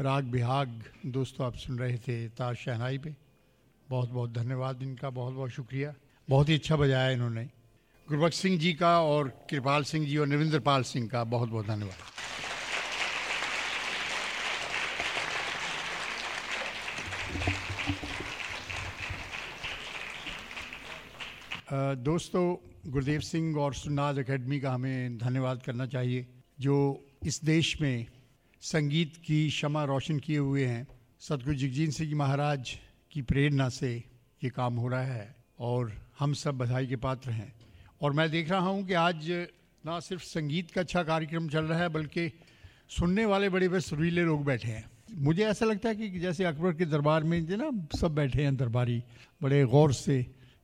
राग बिहाग, दोस्तों आप सुन रहे थे ताज शहनाई पे। बहुत बहुत धन्यवाद इनका, बहुत बहुत शुक्रिया। बहुत ही अच्छा बजाया इन्होंने। गुरबख्श सिंह जी का और कृपाल सिंह जी और नविंद्र पाल सिंह का बहुत बहुत धन्यवाद। दोस्तों, गुरदेव सिंह और सुनाज एकेडमी का हमें धन्यवाद करना चाहिए, जो इस देश में संगीत की क्षमा रोशन किए हुए हैं। सतगुरु जगजीत सिंह जी महाराज की प्रेरणा से ये काम हो रहा है और हम सब बधाई के पात्र हैं। और मैं देख रहा हूँ कि आज ना सिर्फ़ संगीत का अच्छा कार्यक्रम चल रहा है, बल्कि सुनने वाले बड़े बड़े सुरीले लोग बैठे हैं। मुझे ऐसा लगता है कि जैसे अकबर के दरबार में जो ना सब बैठे हैं दरबारी, बड़े गौर से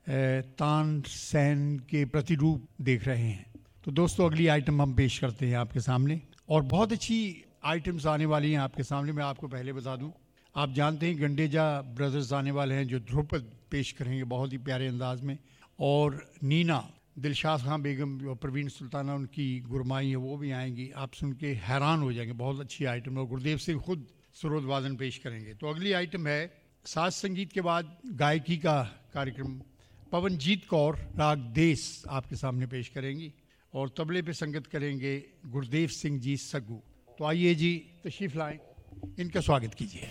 तान, सैन के प्रतिरूप देख रहे हैं। तो दोस्तों, अगली आइटम हम पेश करते हैं आपके सामने। और बहुत अच्छी आइटम्स आने वाली हैं आपके सामने, मैं आपको पहले बता दूँ। आप जानते हैं गंडेजा ब्रदर्स आने वाले हैं जो ध्रुपद पेश करेंगे बहुत ही प्यारे अंदाज में। और नीना, दिलशाद खां बेगम और प्रवीण सुल्ताना, उनकी गुरमाई है, वो भी आएँगी। आप सुन के हैरान हो जाएँगे, बहुत अच्छी आइटम और गुरुदेव सिंह खुद सरोद वादन पेश करेंगे। तो अगली आइटम है, साज संगीत के बाद गायकी का कार्यक्रम। पवनजीत कौर, राग देश आपके सामने पेश करेंगी। और तबले पे संगत करेंगे गुरुदेव सिंह जी सगू। तो आइए जी, तशरीफ़ लाएँ। इनका स्वागत कीजिए।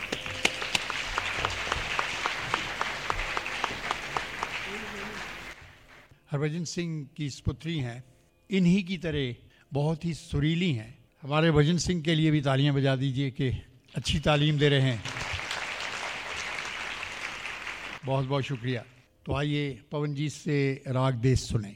हरभजन सिंह की स्पुत्री हैं। इन्हीं की तरह बहुत ही सुरीली हैं। हमारे भजन सिंह के लिए भी तालियाँ बजा दीजिए कि अच्छी तालीम दे रहे हैं। बहुत बहुत शुक्रिया। तो आइए पवन जी से राग देश सुने।